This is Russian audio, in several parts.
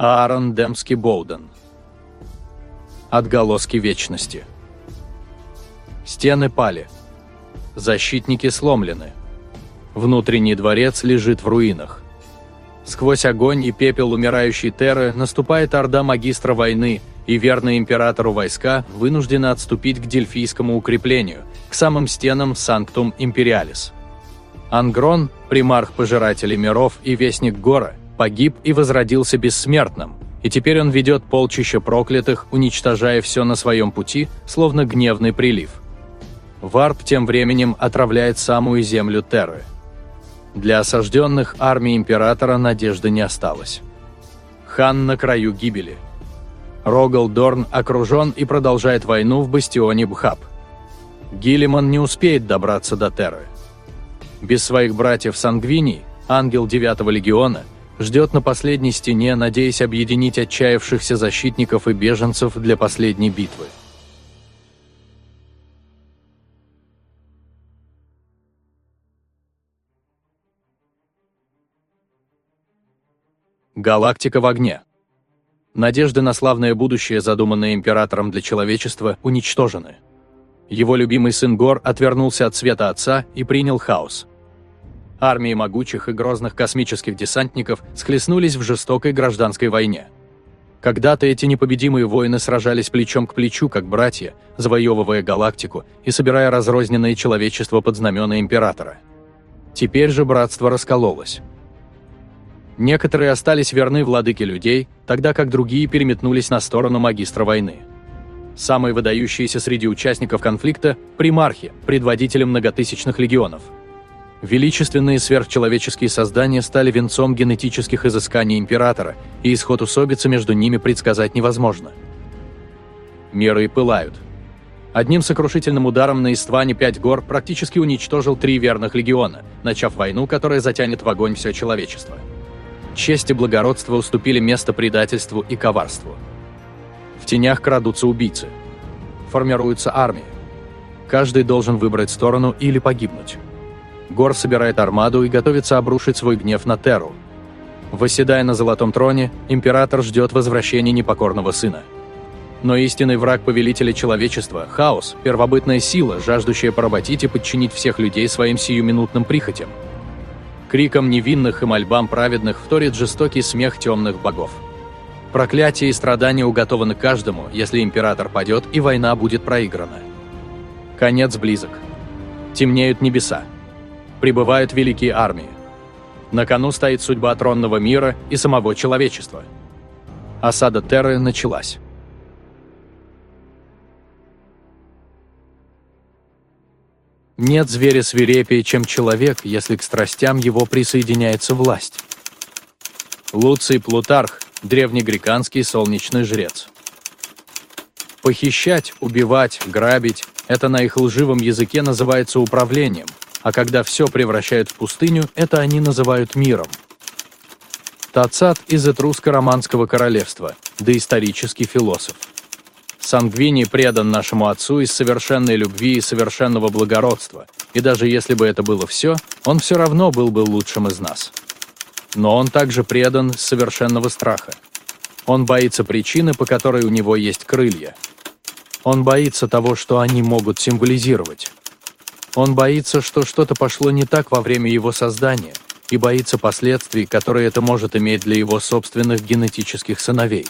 Аарон Демский Боуден. Отголоски вечности. Стены пали. Защитники сломлены. Внутренний дворец лежит в руинах. Сквозь огонь и пепел умирающей Терры наступает орда магистра войны, и верные императору войска вынуждены отступить к дельфийскому укреплению, к самым стенам Санктум Империалис. Ангрон, примарх пожирателей миров и вестник Гора, погиб и возродился бессмертным, и теперь он ведет полчища проклятых, уничтожая все на своем пути, словно гневный прилив. Варп тем временем отравляет самую землю Терры. Для осажденных армии Императора надежды не осталось. Хан на краю гибели. Рогал Дорн окружен и продолжает войну в бастионе Бхаб. Гиллиман не успеет добраться до Терры. Без своих братьев Сангвиний, ангел 9 легиона, ждет на последней стене, надеясь объединить отчаявшихся защитников и беженцев для последней битвы. Галактика в огне. Надежды на славное будущее, задуманное императором для человечества, уничтожены. Его любимый сын Гор отвернулся от света отца и принял хаос. Армии могучих и грозных космических десантников схлестнулись в жестокой гражданской войне. Когда-то эти непобедимые воины сражались плечом к плечу, как братья, завоевывая галактику и собирая разрозненное человечество под знамена Императора. Теперь же братство раскололось. Некоторые остались верны владыке людей, тогда как другие переметнулись на сторону магистра войны. Самые выдающиеся среди участников конфликта – примархи, предводители многотысячных легионов – Величественные сверхчеловеческие создания стали венцом генетических изысканий Императора, и исход усобицы между ними предсказать невозможно. Миры пылают. Одним сокрушительным ударом на Истване пять гор практически уничтожил три верных легиона, начав войну, которая затянет в огонь все человечество. Честь и благородство уступили место предательству и коварству. В тенях крадутся убийцы. Формируются армии. Каждый должен выбрать сторону или погибнуть. Гор собирает армаду и готовится обрушить свой гнев на Терру. Восседая на золотом троне, император ждет возвращения непокорного сына. Но истинный враг повелителя человечества – хаос, первобытная сила, жаждущая поработить и подчинить всех людей своим сиюминутным прихотям. Криком невинных и мольбам праведных вторит жестокий смех темных богов. Проклятие и страдания уготованы каждому, если император падет и война будет проиграна. Конец близок. Темнеют небеса прибывают великие армии. На кону стоит судьба тронного мира и самого человечества. Осада Терры началась. Нет зверя свирепее, чем человек, если к страстям его присоединяется власть. Луций Плутарх – древнегреканский солнечный жрец. Похищать, убивать, грабить – это на их лживом языке называется управлением – а когда все превращают в пустыню, это они называют миром. Тацат из Этрусско-Романского королевства, доисторический философ. Сангвини предан нашему отцу из совершенной любви и совершенного благородства, и даже если бы это было все, он все равно был бы лучшим из нас. Но он также предан совершенного страха. Он боится причины, по которой у него есть крылья. Он боится того, что они могут символизировать. Он боится, что что-то пошло не так во время его создания, и боится последствий, которые это может иметь для его собственных генетических сыновей.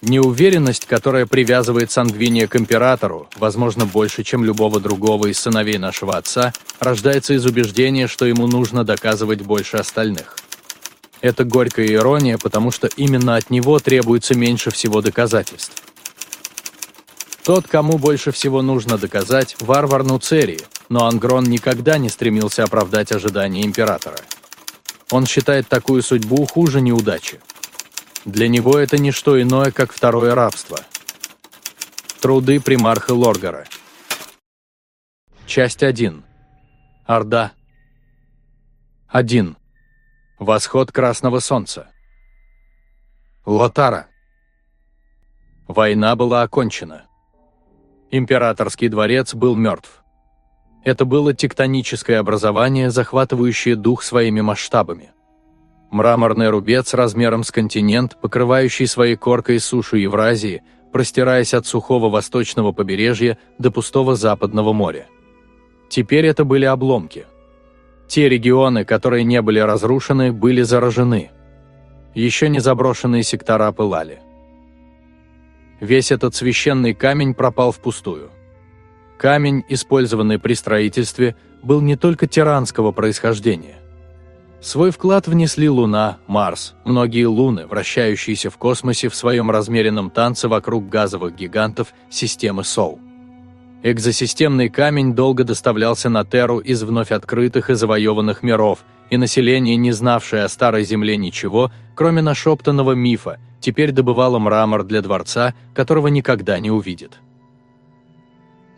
Неуверенность, которая привязывает Сангвиния к императору, возможно, больше, чем любого другого из сыновей нашего отца, рождается из убеждения, что ему нужно доказывать больше остальных. Это горькая ирония, потому что именно от него требуется меньше всего доказательств. Тот, кому больше всего нужно доказать, варвар Нуцерии, но Ангрон никогда не стремился оправдать ожидания императора. Он считает такую судьбу хуже неудачи. Для него это не что иное, как второе рабство. Труды примарха Лоргара. Часть 1. Орда. 1. Восход Красного Солнца. Лотара. Война была окончена. Императорский дворец был мертв. Это было тектоническое образование, захватывающее дух своими масштабами. Мраморный рубец размером с континент, покрывающий своей коркой сушу Евразии, простираясь от сухого восточного побережья до пустого западного моря. Теперь это были обломки. Те регионы, которые не были разрушены, были заражены. Еще не заброшенные сектора пылали. Весь этот священный камень пропал впустую. Камень, использованный при строительстве, был не только тиранского происхождения. Свой вклад внесли Луна, Марс, многие луны, вращающиеся в космосе в своем размеренном танце вокруг газовых гигантов системы Сол. Экзосистемный камень долго доставлялся на Терру из вновь открытых и завоеванных миров, и население, не знавшее о Старой Земле ничего, кроме нашептанного мифа, теперь добывало мрамор для дворца, которого никогда не увидит.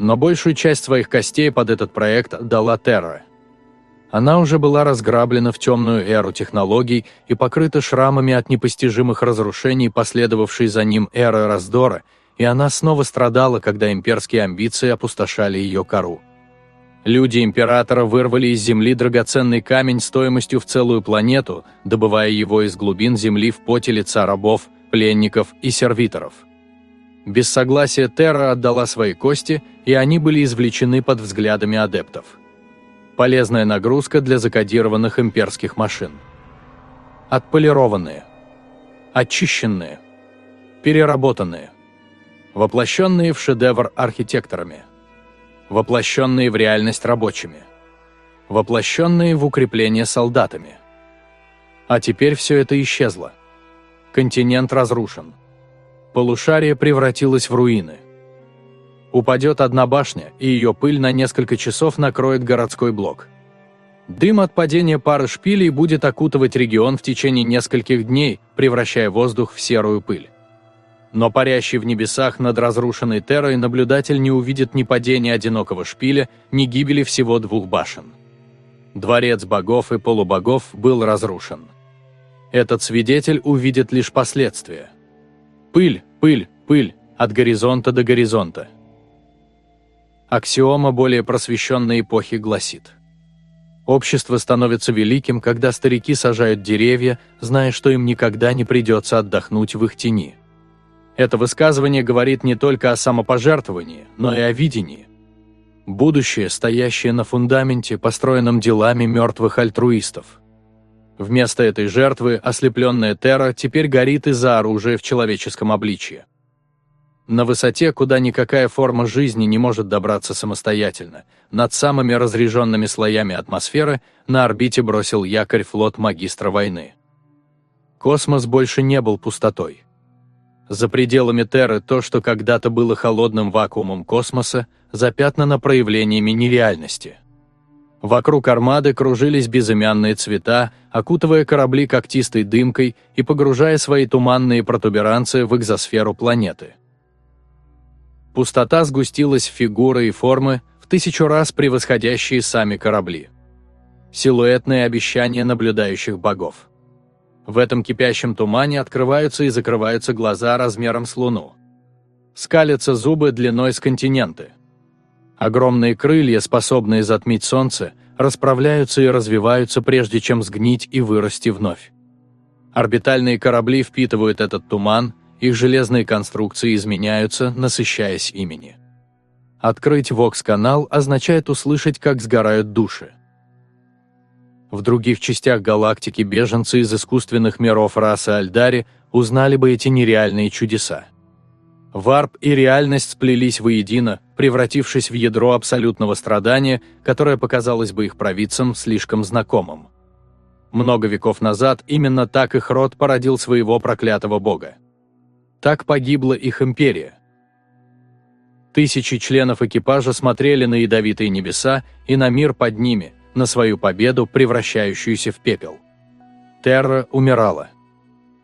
Но большую часть своих костей под этот проект дала Терра – она уже была разграблена в темную эру технологий и покрыта шрамами от непостижимых разрушений, последовавшей за ним эры раздора, и она снова страдала, когда имперские амбиции опустошали ее кору. Люди Императора вырвали из земли драгоценный камень стоимостью в целую планету, добывая его из глубин земли в поте лица рабов, пленников и сервиторов. Без согласия Терра отдала свои кости, и они были извлечены под взглядами адептов. Полезная нагрузка для закодированных имперских машин. Отполированные. Очищенные. Переработанные. Воплощенные в шедевр архитекторами. Воплощенные в реальность рабочими. Воплощенные в укрепление солдатами. А теперь все это исчезло. Континент разрушен. Полушарие превратилось в руины. Упадет одна башня, и ее пыль на несколько часов накроет городской блок. Дым от падения пары шпилей будет окутывать регион в течение нескольких дней, превращая воздух в серую пыль. Но парящий в небесах над разрушенной Террой наблюдатель не увидит ни падения одинокого шпиля, ни гибели всего двух башен. Дворец богов и полубогов был разрушен. Этот свидетель увидит лишь последствия. Пыль, пыль, пыль, от горизонта до горизонта. Аксиома более просвещенной эпохи гласит. Общество становится великим, когда старики сажают деревья, зная, что им никогда не придется отдохнуть в их тени. Это высказывание говорит не только о самопожертвовании, но и о видении. Будущее, стоящее на фундаменте, построенном делами мертвых альтруистов. Вместо этой жертвы ослепленная Терра теперь горит из-за оружия в человеческом обличье. На высоте, куда никакая форма жизни не может добраться самостоятельно, над самыми разреженными слоями атмосферы на орбите бросил якорь флот магистра войны. Космос больше не был пустотой. За пределами Терры то, что когда-то было холодным вакуумом космоса, запятнано проявлениями нереальности. Вокруг армады кружились безымянные цвета, окутывая корабли когтистой дымкой и погружая свои туманные протуберанцы в экзосферу планеты. Пустота сгустилась в фигуры и формы, в тысячу раз превосходящие сами корабли. Силуэтные обещания наблюдающих богов. В этом кипящем тумане открываются и закрываются глаза размером с Луну. Скалятся зубы длиной с континенты. Огромные крылья, способные затмить солнце, расправляются и развиваются, прежде чем сгнить и вырасти вновь. Орбитальные корабли впитывают этот туман – их железные конструкции изменяются, насыщаясь имени. Открыть Вокс-канал означает услышать, как сгорают души. В других частях галактики беженцы из искусственных миров расы Альдари узнали бы эти нереальные чудеса. Варп и реальность сплелись воедино, превратившись в ядро абсолютного страдания, которое показалось бы их провидцам слишком знакомым. Много веков назад именно так их род породил своего проклятого бога. Так погибла их империя. Тысячи членов экипажа смотрели на ядовитые небеса и на мир под ними, на свою победу, превращающуюся в пепел. Терра умирала.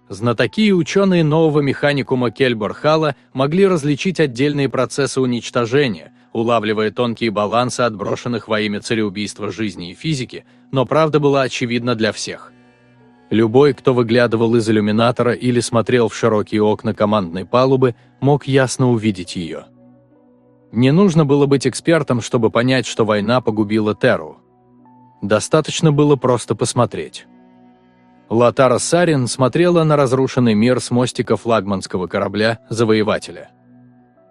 Знатоки и ученые нового механикума Кельборхала могли различить отдельные процессы уничтожения, улавливая тонкие балансы отброшенных во имя цареубийства жизни и физики, но правда была очевидна для всех – Любой, кто выглядывал из иллюминатора или смотрел в широкие окна командной палубы, мог ясно увидеть ее. Не нужно было быть экспертом, чтобы понять, что война погубила Терру. Достаточно было просто посмотреть. Латара Сарин смотрела на разрушенный мир с мостика флагманского корабля «Завоевателя».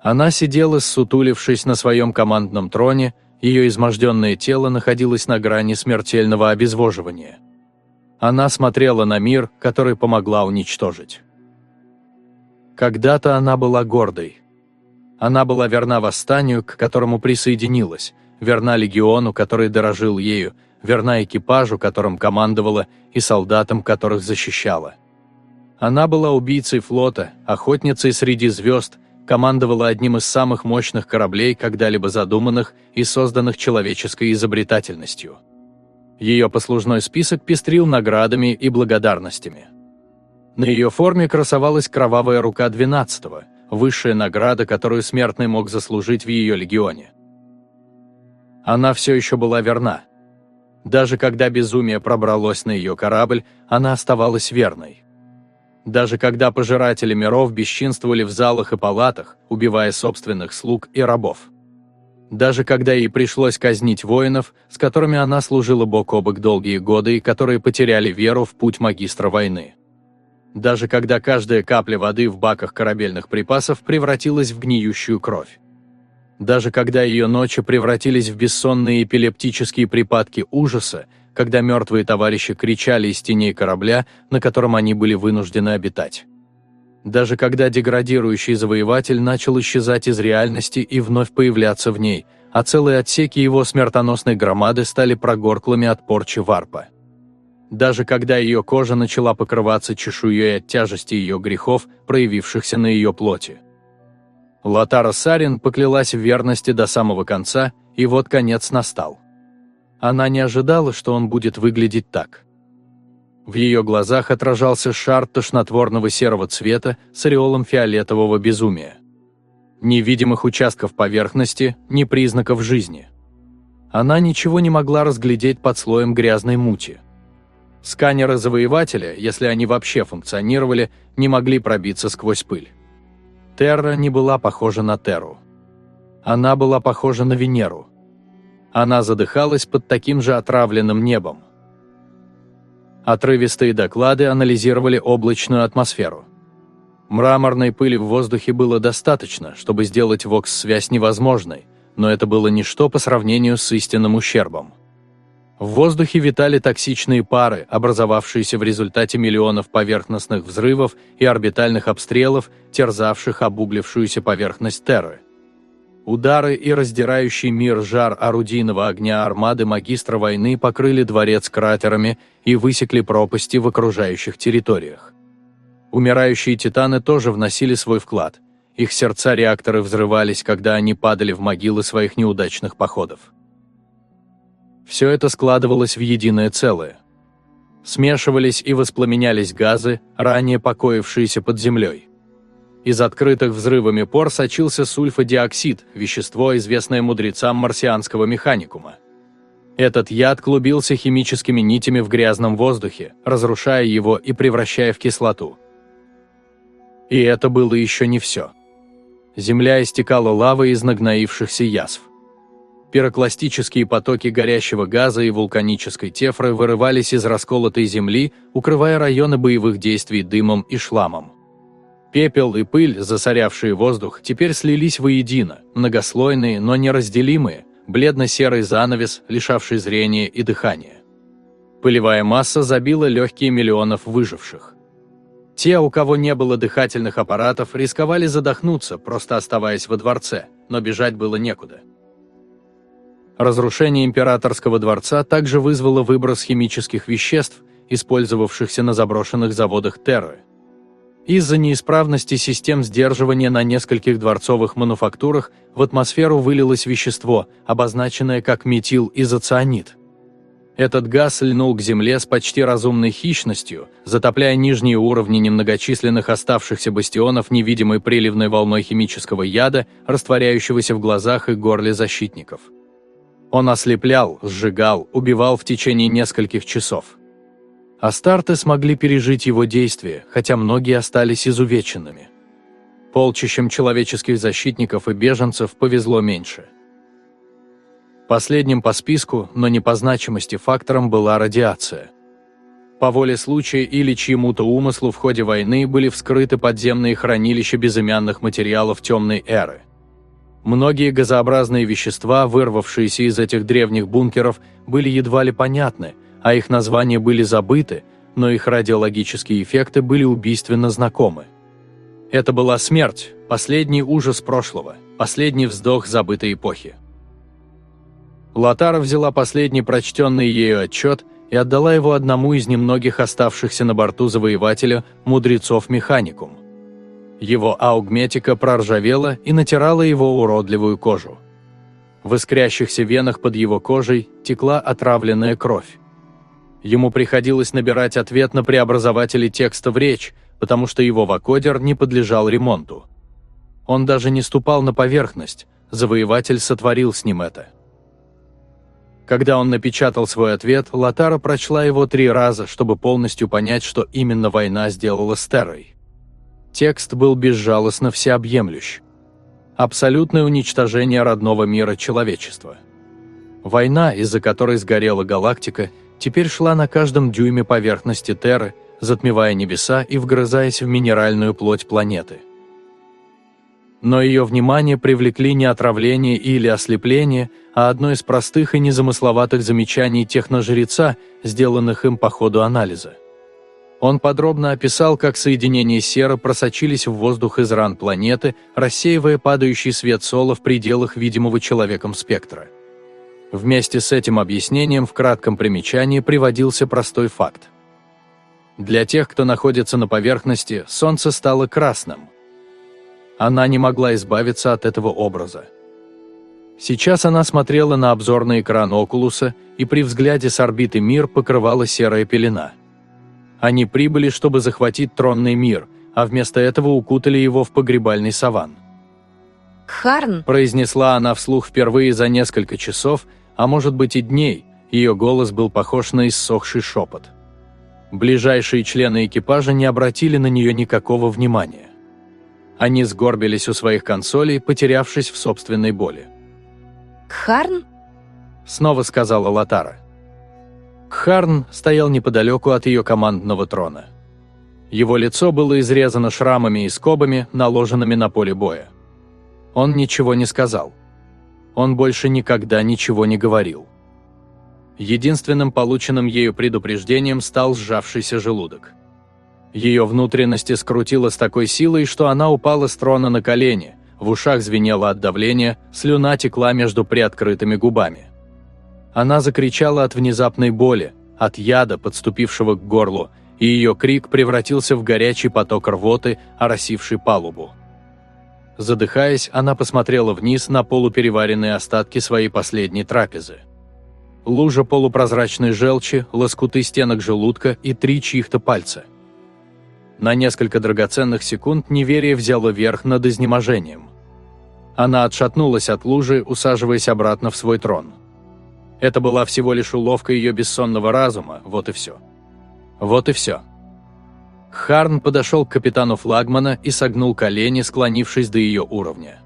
Она сидела, ссутулившись на своем командном троне, ее изможденное тело находилось на грани смертельного обезвоживания. Она смотрела на мир, который помогла уничтожить. Когда-то она была гордой. Она была верна восстанию, к которому присоединилась, верна легиону, который дорожил ею, верна экипажу, которым командовала, и солдатам, которых защищала. Она была убийцей флота, охотницей среди звезд, командовала одним из самых мощных кораблей, когда-либо задуманных и созданных человеческой изобретательностью. Ее послужной список пестрил наградами и благодарностями. На ее форме красовалась кровавая рука 12-го, высшая награда, которую смертный мог заслужить в ее легионе. Она все еще была верна. Даже когда безумие пробралось на ее корабль, она оставалась верной. Даже когда пожиратели миров бесчинствовали в залах и палатах, убивая собственных слуг и рабов. Даже когда ей пришлось казнить воинов, с которыми она служила бок о бок долгие годы и которые потеряли веру в путь магистра войны. Даже когда каждая капля воды в баках корабельных припасов превратилась в гниющую кровь даже когда ее ночи превратились в бессонные эпилептические припадки ужаса, когда мертвые товарищи кричали из теней корабля, на котором они были вынуждены обитать. Даже когда деградирующий завоеватель начал исчезать из реальности и вновь появляться в ней, а целые отсеки его смертоносной громады стали прогорклыми от порчи варпа. Даже когда ее кожа начала покрываться чешуей от тяжести ее грехов, проявившихся на ее плоти. Латара Сарин поклялась в верности до самого конца, и вот конец настал. Она не ожидала, что он будет выглядеть так. В ее глазах отражался шар тошнотворного серого цвета с ореолом фиолетового безумия. Ни видимых участков поверхности, ни признаков жизни. Она ничего не могла разглядеть под слоем грязной мути. Сканеры завоевателя, если они вообще функционировали, не могли пробиться сквозь пыль. Терра не была похожа на Терру. Она была похожа на Венеру. Она задыхалась под таким же отравленным небом. Отрывистые доклады анализировали облачную атмосферу. Мраморной пыли в воздухе было достаточно, чтобы сделать вокс-связь невозможной, но это было ничто по сравнению с истинным ущербом. В воздухе витали токсичные пары, образовавшиеся в результате миллионов поверхностных взрывов и орбитальных обстрелов, терзавших обуглившуюся поверхность Терры. Удары и раздирающий мир жар орудийного огня армады магистра войны покрыли дворец кратерами и высекли пропасти в окружающих территориях. Умирающие титаны тоже вносили свой вклад. Их сердца реакторы взрывались, когда они падали в могилы своих неудачных походов. Все это складывалось в единое целое. Смешивались и воспламенялись газы, ранее покоившиеся под землей. Из открытых взрывами пор сочился сульфодиоксид, вещество, известное мудрецам марсианского механикума. Этот яд клубился химическими нитями в грязном воздухе, разрушая его и превращая в кислоту. И это было еще не все. Земля истекала лавой из нагноившихся язв. Пирокластические потоки горящего газа и вулканической тефры вырывались из расколотой земли, укрывая районы боевых действий дымом и шламом. Пепел и пыль, засорявшие воздух, теперь слились воедино, многослойные, но неразделимые, бледно-серый занавес, лишавший зрения и дыхания. Пылевая масса забила легкие миллионов выживших. Те, у кого не было дыхательных аппаратов, рисковали задохнуться, просто оставаясь во дворце, но бежать было некуда. Разрушение императорского дворца также вызвало выброс химических веществ, использовавшихся на заброшенных заводах Терры. Из-за неисправности систем сдерживания на нескольких дворцовых мануфактурах в атмосферу вылилось вещество, обозначенное как метилизоцианид. Этот газ льнул к земле с почти разумной хищностью, затопляя нижние уровни немногочисленных оставшихся бастионов невидимой приливной волной химического яда, растворяющегося в глазах и горле защитников. Он ослеплял, сжигал, убивал в течение нескольких часов. Астарты смогли пережить его действия, хотя многие остались изувеченными. Полчищам человеческих защитников и беженцев повезло меньше. Последним по списку, но не по значимости фактором была радиация. По воле случая или чьему-то умыслу в ходе войны были вскрыты подземные хранилища безымянных материалов темной эры. Многие газообразные вещества, вырвавшиеся из этих древних бункеров, были едва ли понятны, а их названия были забыты, но их радиологические эффекты были убийственно знакомы. Это была смерть, последний ужас прошлого, последний вздох забытой эпохи. Латара взяла последний прочтенный ею отчет и отдала его одному из немногих оставшихся на борту завоевателя мудрецов-механикум. Его аугметика проржавела и натирала его уродливую кожу. В искрящихся венах под его кожей текла отравленная кровь. Ему приходилось набирать ответ на преобразователи текста в речь, потому что его вакодер не подлежал ремонту. Он даже не ступал на поверхность, завоеватель сотворил с ним это. Когда он напечатал свой ответ, Латара прочла его три раза, чтобы полностью понять, что именно война сделала с Террой. Текст был безжалостно всеобъемлющ. Абсолютное уничтожение родного мира человечества. Война, из-за которой сгорела галактика, теперь шла на каждом дюйме поверхности Терры, затмевая небеса и вгрызаясь в минеральную плоть планеты – но ее внимание привлекли не отравление или ослепление, а одно из простых и незамысловатых замечаний техножреца, сделанных им по ходу анализа. Он подробно описал, как соединения серы просочились в воздух из ран планеты, рассеивая падающий свет Сола в пределах видимого человеком спектра. Вместе с этим объяснением в кратком примечании приводился простой факт. Для тех, кто находится на поверхности, Солнце стало красным – она не могла избавиться от этого образа. Сейчас она смотрела на обзорный экран Окулуса, и при взгляде с орбиты мир покрывала серая пелена. Они прибыли, чтобы захватить тронный мир, а вместо этого укутали его в погребальный саван. «Харн», – произнесла она вслух впервые за несколько часов, а может быть и дней, ее голос был похож на иссохший шепот. Ближайшие члены экипажа не обратили на нее никакого внимания. Они сгорбились у своих консолей, потерявшись в собственной боли. «Кхарн?» – снова сказала Латара. Кхарн стоял неподалеку от ее командного трона. Его лицо было изрезано шрамами и скобами, наложенными на поле боя. Он ничего не сказал. Он больше никогда ничего не говорил. Единственным полученным ею предупреждением стал сжавшийся желудок. Ее внутренности скрутило с такой силой, что она упала с трона на колени, в ушах звенело от давления, слюна текла между приоткрытыми губами. Она закричала от внезапной боли, от яда, подступившего к горлу, и ее крик превратился в горячий поток рвоты, оросивший палубу. Задыхаясь, она посмотрела вниз на полупереваренные остатки своей последней трапезы. Лужа полупрозрачной желчи, лоскуты стенок желудка и три чьих-то пальца. На несколько драгоценных секунд неверие взяло верх над изнеможением. Она отшатнулась от лужи, усаживаясь обратно в свой трон. Это была всего лишь уловка ее бессонного разума, вот и все. Вот и все. Харн подошел к капитану флагмана и согнул колени, склонившись до ее уровня.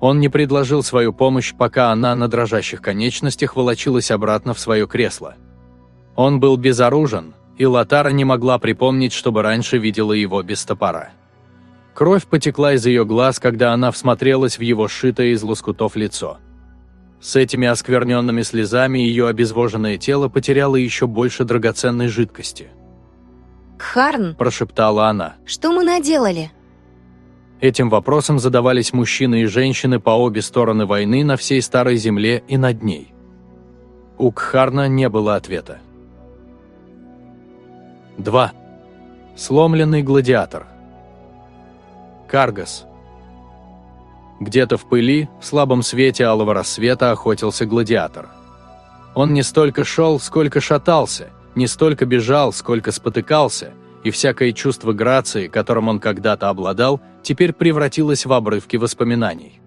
Он не предложил свою помощь, пока она на дрожащих конечностях волочилась обратно в свое кресло. Он был безоружен, и Латара не могла припомнить, чтобы раньше видела его без топора. Кровь потекла из ее глаз, когда она всмотрелась в его сшитое из лоскутов лицо. С этими оскверненными слезами ее обезвоженное тело потеряло еще больше драгоценной жидкости. «Харн», – прошептала она. «Что мы наделали?» Этим вопросом задавались мужчины и женщины по обе стороны войны на всей Старой Земле и над ней. У Кхарна не было ответа. 2. Сломленный гладиатор. Каргас. Где-то в пыли, в слабом свете алого рассвета охотился гладиатор. Он не столько шел, сколько шатался, не столько бежал, сколько спотыкался, и всякое чувство грации, которым он когда-то обладал, теперь превратилось в обрывки воспоминаний.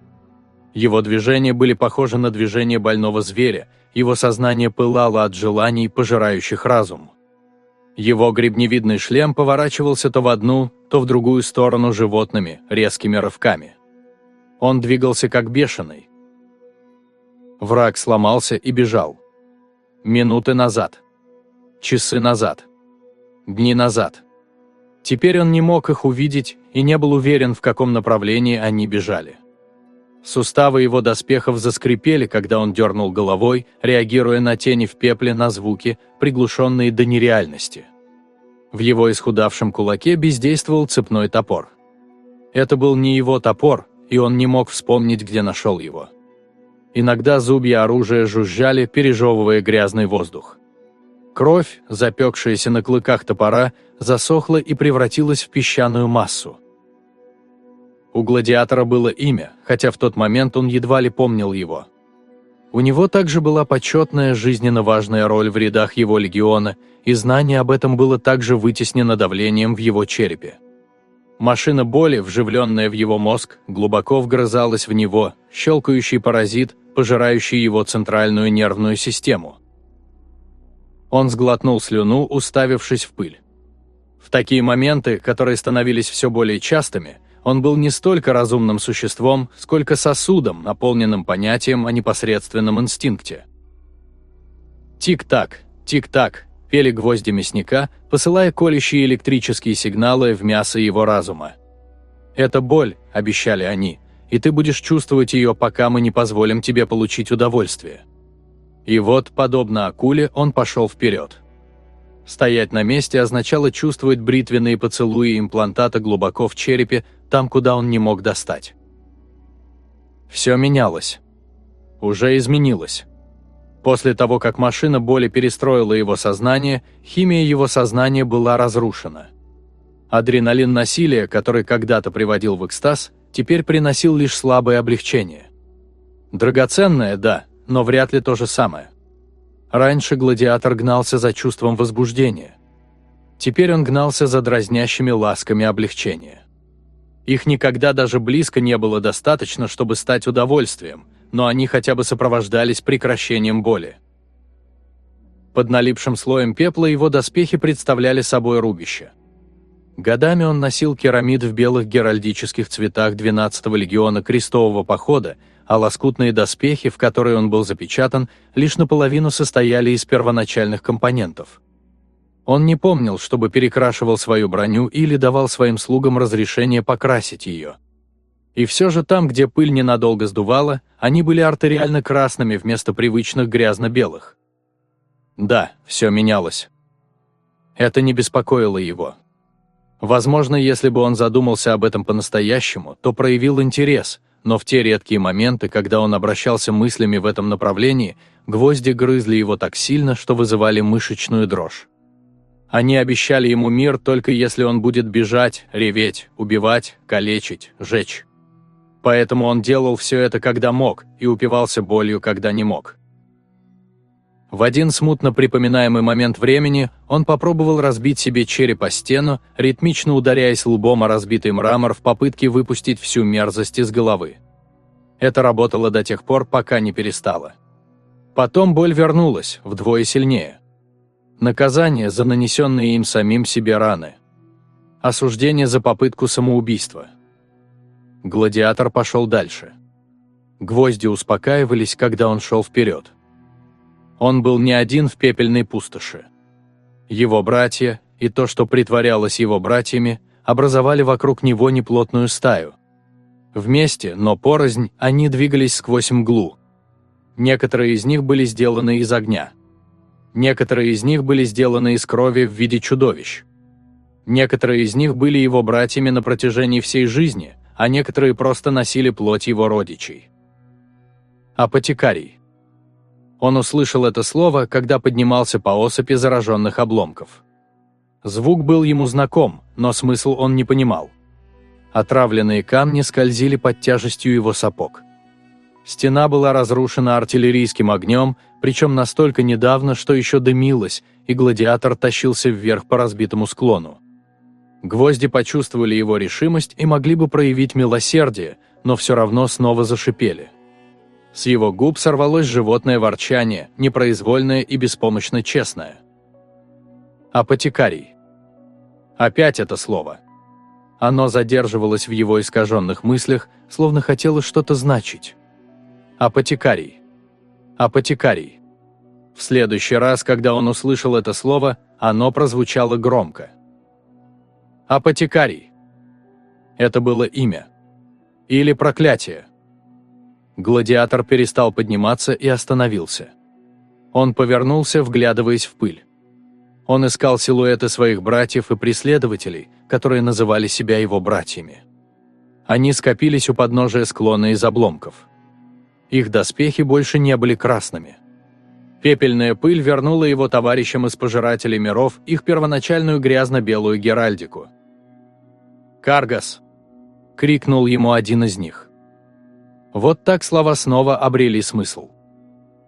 Его движения были похожи на движение больного зверя, его сознание пылало от желаний, пожирающих разум. Его гребневидный шлем поворачивался то в одну, то в другую сторону животными, резкими рывками. Он двигался как бешеный. Враг сломался и бежал. Минуты назад. Часы назад. Дни назад. Теперь он не мог их увидеть и не был уверен, в каком направлении они бежали. Суставы его доспехов заскрипели, когда он дернул головой, реагируя на тени в пепле на звуки, приглушенные до нереальности. В его исхудавшем кулаке бездействовал цепной топор. Это был не его топор, и он не мог вспомнить, где нашел его. Иногда зубья оружия жужжали, пережевывая грязный воздух. Кровь, запекшаяся на клыках топора, засохла и превратилась в песчаную массу. У гладиатора было имя, хотя в тот момент он едва ли помнил его. У него также была почетная, жизненно важная роль в рядах его легиона, и знание об этом было также вытеснено давлением в его черепе. Машина боли, вживленная в его мозг, глубоко вгрызалась в него, щелкающий паразит, пожирающий его центральную нервную систему. Он сглотнул слюну, уставившись в пыль. В такие моменты, которые становились все более частыми, он был не столько разумным существом, сколько сосудом, наполненным понятием о непосредственном инстинкте. Тик-так, тик-так, пели гвозди мясника, посылая колющие электрические сигналы в мясо его разума. «Это боль», — обещали они, — «и ты будешь чувствовать ее, пока мы не позволим тебе получить удовольствие». И вот, подобно акуле, он пошел вперед. Стоять на месте означало чувствовать бритвенные поцелуи имплантата глубоко в черепе, там, куда он не мог достать. Все менялось. Уже изменилось. После того, как машина боли перестроила его сознание, химия его сознания была разрушена. Адреналин насилия, который когда-то приводил в экстаз, теперь приносил лишь слабое облегчение. Драгоценное, да, но вряд ли то же самое. Раньше гладиатор гнался за чувством возбуждения. Теперь он гнался за дразнящими ласками облегчения. Их никогда даже близко не было достаточно, чтобы стать удовольствием, но они хотя бы сопровождались прекращением боли. Под налипшим слоем пепла его доспехи представляли собой рубище. Годами он носил керамид в белых геральдических цветах 12-го легиона крестового похода, а лоскутные доспехи, в которые он был запечатан, лишь наполовину состояли из первоначальных компонентов – он не помнил, чтобы перекрашивал свою броню или давал своим слугам разрешение покрасить ее. И все же там, где пыль ненадолго сдувала, они были артериально красными вместо привычных грязно-белых. Да, все менялось. Это не беспокоило его. Возможно, если бы он задумался об этом по-настоящему, то проявил интерес, но в те редкие моменты, когда он обращался мыслями в этом направлении, гвозди грызли его так сильно, что вызывали мышечную дрожь. Они обещали ему мир только если он будет бежать, реветь, убивать, калечить, жечь. Поэтому он делал все это, когда мог, и упивался болью, когда не мог. В один смутно припоминаемый момент времени он попробовал разбить себе череп о стену, ритмично ударяясь лбом о разбитый мрамор в попытке выпустить всю мерзость из головы. Это работало до тех пор, пока не перестало. Потом боль вернулась, вдвое сильнее – Наказание за нанесенные им самим себе раны. Осуждение за попытку самоубийства. Гладиатор пошел дальше. Гвозди успокаивались, когда он шел вперед. Он был не один в пепельной пустоши. Его братья и то, что притворялось его братьями, образовали вокруг него неплотную стаю. Вместе, но порознь, они двигались сквозь мглу. Некоторые из них были сделаны из огня – Некоторые из них были сделаны из крови в виде чудовищ. Некоторые из них были его братьями на протяжении всей жизни, а некоторые просто носили плоть его родичей. Апотекарий. Он услышал это слово, когда поднимался по осыпи зараженных обломков. Звук был ему знаком, но смысл он не понимал. Отравленные камни скользили под тяжестью его сапог. Стена была разрушена артиллерийским огнем, причем настолько недавно, что еще дымилась, и гладиатор тащился вверх по разбитому склону. Гвозди почувствовали его решимость и могли бы проявить милосердие, но все равно снова зашипели. С его губ сорвалось животное ворчание, непроизвольное и беспомощно честное. Апотекарий. Опять это слово. Оно задерживалось в его искаженных мыслях, словно хотело что-то значить. Апотекарий. Апотекарий. В следующий раз, когда он услышал это слово, оно прозвучало громко. Апотекарий. Это было имя. Или проклятие. Гладиатор перестал подниматься и остановился. Он повернулся, вглядываясь в пыль. Он искал силуэты своих братьев и преследователей, которые называли себя его братьями. Они скопились у подножия склона из обломков. Их доспехи больше не были красными. Пепельная пыль вернула его товарищам из Пожирателей миров их первоначальную грязно-белую геральдику. «Каргас!» – крикнул ему один из них. Вот так слова снова обрели смысл.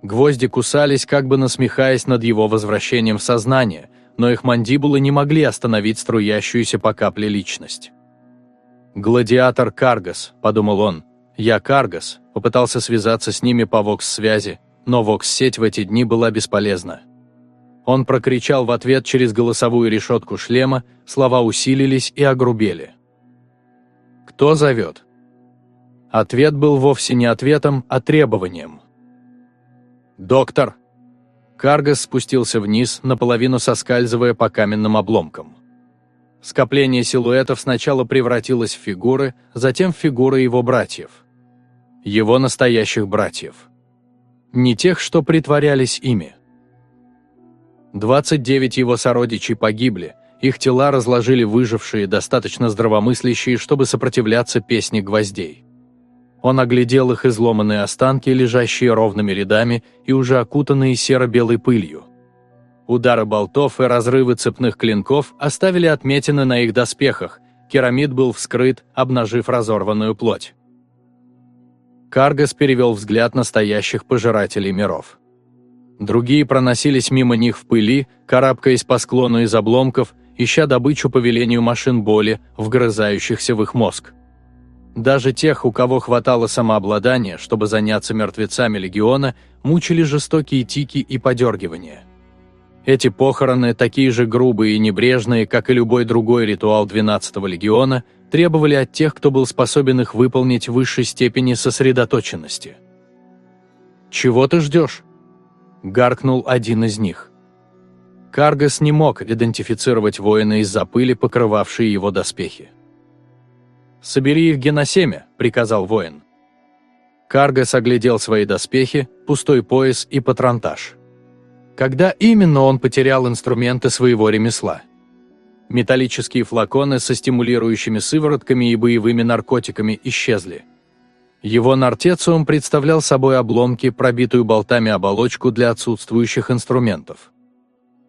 Гвозди кусались, как бы насмехаясь над его возвращением в сознание, но их мандибулы не могли остановить струящуюся по капле личность. «Гладиатор Каргас», – подумал он. «Я Каргас», попытался связаться с ними по вокс-связи, но вокс-сеть в эти дни была бесполезна. Он прокричал в ответ через голосовую решетку шлема, слова усилились и огрубели. «Кто зовет?» Ответ был вовсе не ответом, а требованием. «Доктор!» Каргас спустился вниз, наполовину соскальзывая по каменным обломкам. Скопление силуэтов сначала превратилось в фигуры, затем в фигуры его братьев. Его настоящих братьев. Не тех, что притворялись ими. 29 его сородичей погибли, их тела разложили выжившие, достаточно здравомыслящие, чтобы сопротивляться песне гвоздей. Он оглядел их изломанные останки, лежащие ровными рядами и уже окутанные серо-белой пылью. Удары болтов и разрывы цепных клинков оставили отметины на их доспехах, керамид был вскрыт, обнажив разорванную плоть. Каргас перевел взгляд настоящих пожирателей миров. Другие проносились мимо них в пыли, карабкаясь по склону из обломков, ища добычу по велению машин боли, вгрызающихся в их мозг. Даже тех, у кого хватало самообладания, чтобы заняться мертвецами легиона, мучили жестокие тики и подергивания. Эти похороны, такие же грубые и небрежные, как и любой другой ритуал 12-го легиона, требовали от тех, кто был способен их выполнить в высшей степени сосредоточенности. «Чего ты ждешь?» – гаркнул один из них. Каргас не мог идентифицировать воина из-за пыли, покрывавшей его доспехи. «Собери их геносемя», — приказал воин. Каргас оглядел свои доспехи, пустой пояс и патронтаж. Когда именно он потерял инструменты своего ремесла? Металлические флаконы со стимулирующими сыворотками и боевыми наркотиками исчезли. Его нартециум представлял собой обломки, пробитую болтами оболочку для отсутствующих инструментов.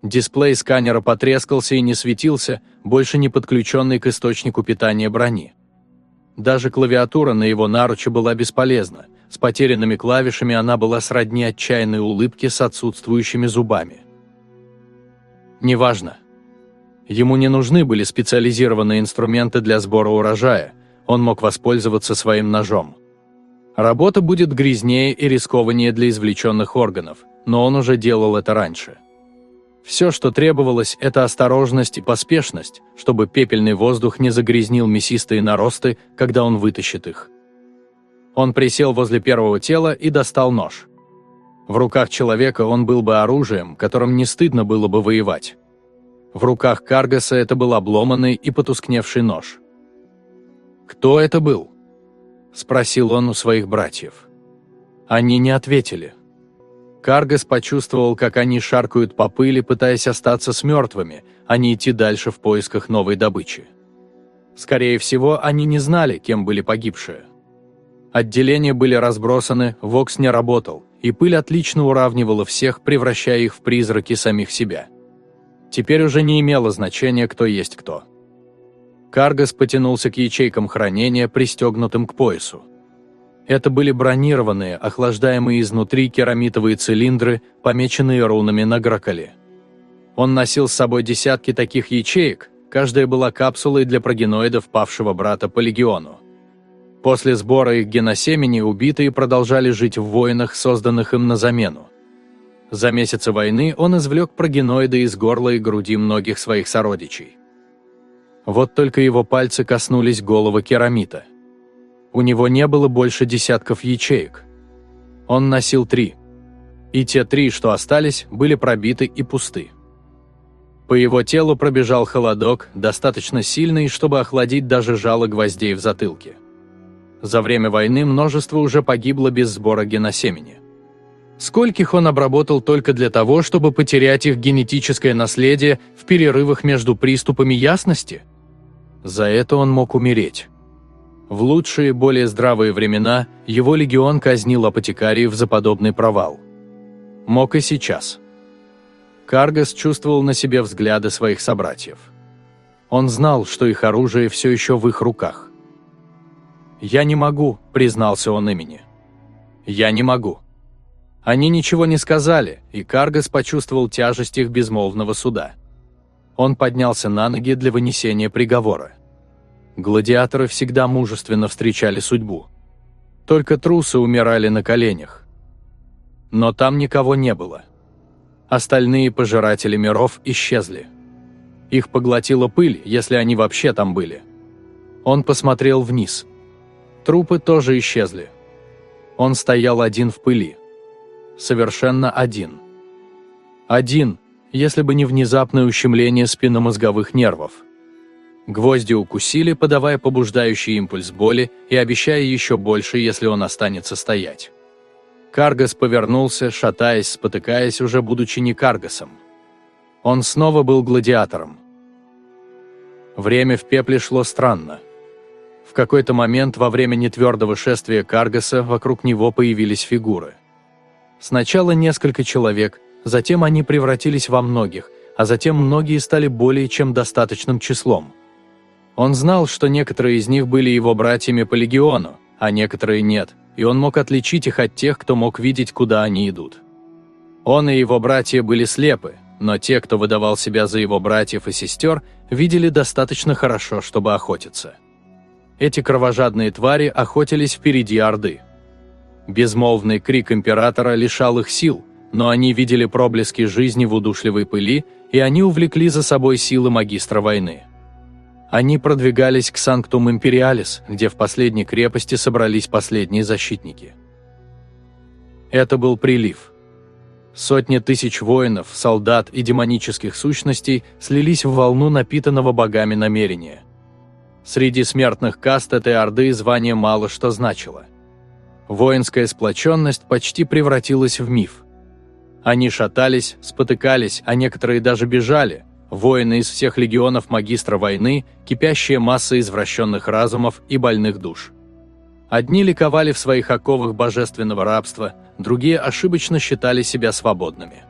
Дисплей сканера потрескался и не светился, больше не подключенный к источнику питания брони. Даже клавиатура на его наруче была бесполезна. С потерянными клавишами она была сродни отчаянной улыбке с отсутствующими зубами. Неважно. Ему не нужны были специализированные инструменты для сбора урожая, он мог воспользоваться своим ножом. Работа будет грязнее и рискованнее для извлеченных органов, но он уже делал это раньше. Все, что требовалось, это осторожность и поспешность, чтобы пепельный воздух не загрязнил мясистые наросты, когда он вытащит их. Он присел возле первого тела и достал нож. В руках человека он был бы оружием, которым не стыдно было бы воевать. В руках Каргаса это был обломанный и потускневший нож. «Кто это был?» – спросил он у своих братьев. Они не ответили. Каргас почувствовал, как они шаркают по пыли, пытаясь остаться с мертвыми, а не идти дальше в поисках новой добычи. Скорее всего, они не знали, кем были погибшие. Отделения были разбросаны, Вокс не работал, и пыль отлично уравнивала всех, превращая их в призраки самих себя. Теперь уже не имело значения, кто есть кто. Каргас потянулся к ячейкам хранения, пристегнутым к поясу. Это были бронированные, охлаждаемые изнутри керамитовые цилиндры, помеченные рунами на граколе. Он носил с собой десятки таких ячеек, каждая была капсулой для прогеноидов павшего брата по легиону. После сбора их геносемени убитые продолжали жить в войнах, созданных им на замену. За месяцы войны он извлек прогеноиды из горла и груди многих своих сородичей. Вот только его пальцы коснулись головы керамита – у него не было больше десятков ячеек. Он носил три. И те три, что остались, были пробиты и пусты. По его телу пробежал холодок, достаточно сильный, чтобы охладить даже жало гвоздей в затылке. За время войны множество уже погибло без сбора геносемени. Скольких он обработал только для того, чтобы потерять их генетическое наследие в перерывах между приступами ясности? За это он мог умереть. В лучшие, более здравые времена его легион казнил апотекариев за подобный провал. Мог и сейчас. Каргас чувствовал на себе взгляды своих собратьев. Он знал, что их оружие все еще в их руках. «Я не могу», — признался он имени. «Я не могу». Они ничего не сказали, и Каргас почувствовал тяжесть их безмолвного суда. Он поднялся на ноги для вынесения приговора. Гладиаторы всегда мужественно встречали судьбу. Только трусы умирали на коленях. Но там никого не было. Остальные пожиратели миров исчезли. Их поглотила пыль, если они вообще там были. Он посмотрел вниз. Трупы тоже исчезли. Он стоял один в пыли. Совершенно один. Один, если бы не внезапное ущемление спинномозговых нервов – Гвозди укусили, подавая побуждающий импульс боли и обещая еще больше, если он останется стоять. Каргас повернулся, шатаясь, спотыкаясь, уже будучи не Каргасом. Он снова был гладиатором. Время в пепле шло странно. В какой-то момент во время нетвердого шествия Каргаса вокруг него появились фигуры. Сначала несколько человек, затем они превратились во многих, а затем многие стали более чем достаточным числом – он знал, что некоторые из них были его братьями по легиону, а некоторые нет, и он мог отличить их от тех, кто мог видеть, куда они идут. Он и его братья были слепы, но те, кто выдавал себя за его братьев и сестер, видели достаточно хорошо, чтобы охотиться. Эти кровожадные твари охотились впереди Орды. Безмолвный крик Императора лишал их сил, но они видели проблески жизни в удушливой пыли, и они увлекли за собой силы магистра войны. Они продвигались к Санктум Империалис, где в последней крепости собрались последние защитники. Это был прилив. Сотни тысяч воинов, солдат и демонических сущностей слились в волну напитанного богами намерения. Среди смертных каст этой орды звание мало что значило. Воинская сплоченность почти превратилась в миф. Они шатались, спотыкались, а некоторые даже бежали, воины из всех легионов магистра войны, кипящая масса извращенных разумов и больных душ. Одни ликовали в своих оковах божественного рабства, другие ошибочно считали себя свободными.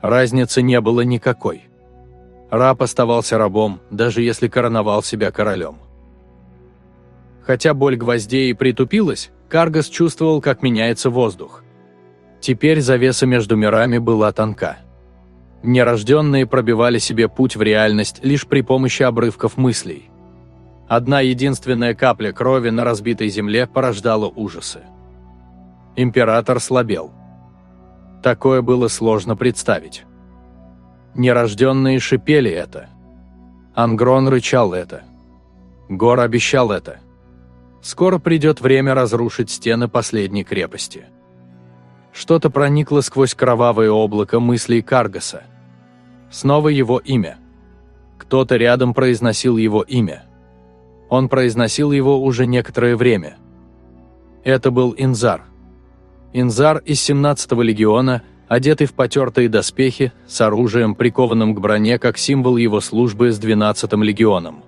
Разницы не было никакой. Раб оставался рабом, даже если короновал себя королем. Хотя боль гвоздей притупилась, Каргас чувствовал, как меняется воздух. Теперь завеса между мирами была тонка. Нерожденные пробивали себе путь в реальность лишь при помощи обрывков мыслей. Одна единственная капля крови на разбитой земле порождала ужасы. Император слабел. Такое было сложно представить. Нерожденные шипели это. Ангрон рычал это. Гор обещал это. Скоро придет время разрушить стены последней крепости. Что-то проникло сквозь кровавое облако мыслей Каргаса. Снова его имя. Кто-то рядом произносил его имя. Он произносил его уже некоторое время. Это был Инзар. Инзар из 17-го легиона, одетый в потертые доспехи, с оружием, прикованным к броне, как символ его службы с 12-м легионом.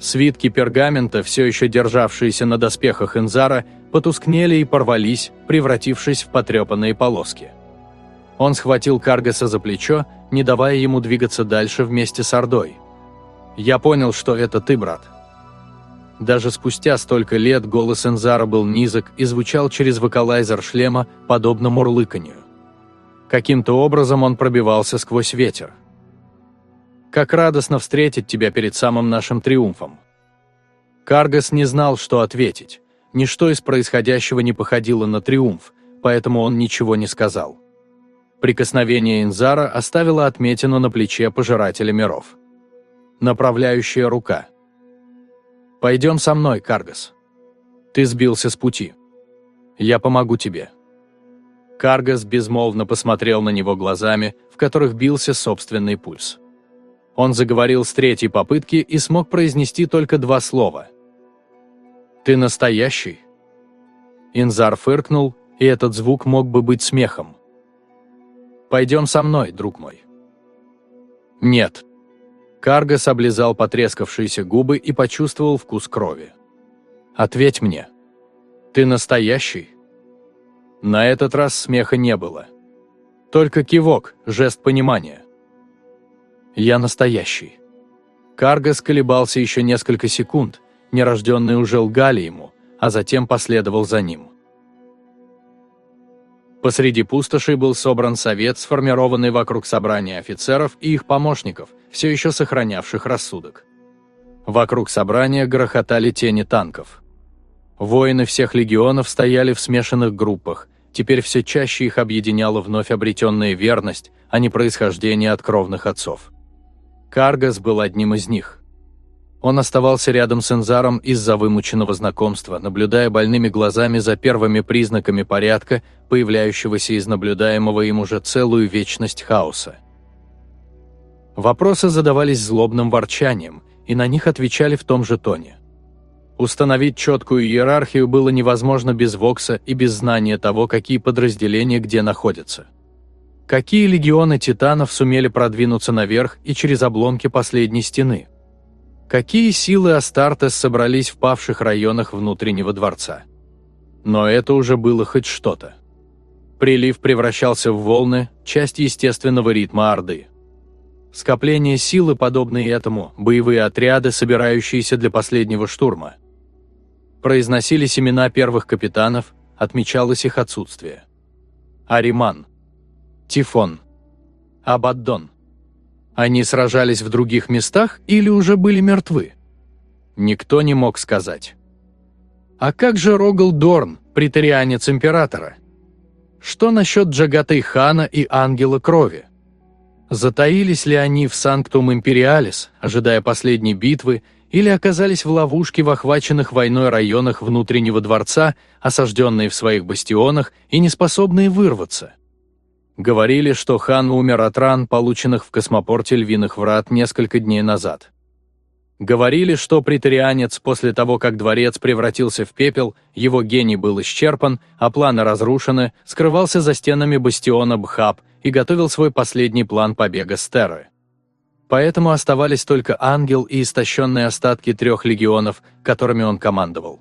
Свитки пергамента, все еще державшиеся на доспехах Инзара, потускнели и порвались, превратившись в потрепанные полоски. Он схватил Каргаса за плечо, не давая ему двигаться дальше вместе с Ордой. «Я понял, что это ты, брат». Даже спустя столько лет голос Энзара был низок и звучал через вокалайзер шлема, подобно мурлыканью. Каким-то образом он пробивался сквозь ветер. «Как радостно встретить тебя перед самым нашим триумфом!» Каргас не знал, что ответить. Ничто из происходящего не походило на триумф, поэтому он ничего не сказал. Прикосновение Инзара оставило отметину на плече пожирателя миров. Направляющая рука. «Пойдем со мной, Каргас. Ты сбился с пути. Я помогу тебе». Каргас безмолвно посмотрел на него глазами, в которых бился собственный пульс. Он заговорил с третьей попытки и смог произнести только два слова. «Ты настоящий?» Инзар фыркнул, и этот звук мог бы быть смехом. «Пойдем со мной, друг мой». «Нет». Каргас облизал потрескавшиеся губы и почувствовал вкус крови. «Ответь мне. Ты настоящий?» На этот раз смеха не было. Только кивок, жест понимания. «Я настоящий». Каргас колебался еще несколько секунд, нерожденные уже лгали ему, а затем последовал за ним. Посреди пустоши был собран совет, сформированный вокруг собрания офицеров и их помощников, все еще сохранявших рассудок. Вокруг собрания грохотали тени танков. Воины всех легионов стояли в смешанных группах, теперь все чаще их объединяла вновь обретенная верность, а не происхождение от кровных отцов. Каргас был одним из них. Он оставался рядом с Энзаром из-за вымученного знакомства, наблюдая больными глазами за первыми признаками порядка, появляющегося из наблюдаемого им уже целую вечность хаоса. Вопросы задавались злобным ворчанием, и на них отвечали в том же тоне. Установить четкую иерархию было невозможно без Вокса и без знания того, какие подразделения где находятся. Какие легионы титанов сумели продвинуться наверх и через обломки последней стены – Какие силы Астартес собрались в павших районах внутреннего дворца? Но это уже было хоть что-то. Прилив превращался в волны, часть естественного ритма Орды. Скопление силы, подобные этому, боевые отряды, собирающиеся для последнего штурма. Произносились имена первых капитанов, отмечалось их отсутствие. Ариман. Тифон. Абаддон. Они сражались в других местах или уже были мертвы? Никто не мог сказать. А как же Рогал Дорн, притарианец императора? Что насчет Джагатай Хана и Ангела Крови? Затаились ли они в Санктум Империалис, ожидая последней битвы, или оказались в ловушке в охваченных войной районах внутреннего дворца, осажденные в своих бастионах и неспособные вырваться? Говорили, что хан умер от ран, полученных в космопорте Львиных Врат несколько дней назад. Говорили, что притарианец после того, как дворец превратился в пепел, его гений был исчерпан, а планы разрушены, скрывался за стенами бастиона Бхаб и готовил свой последний план побега с Терры. Поэтому оставались только ангел и истощенные остатки трех легионов, которыми он командовал.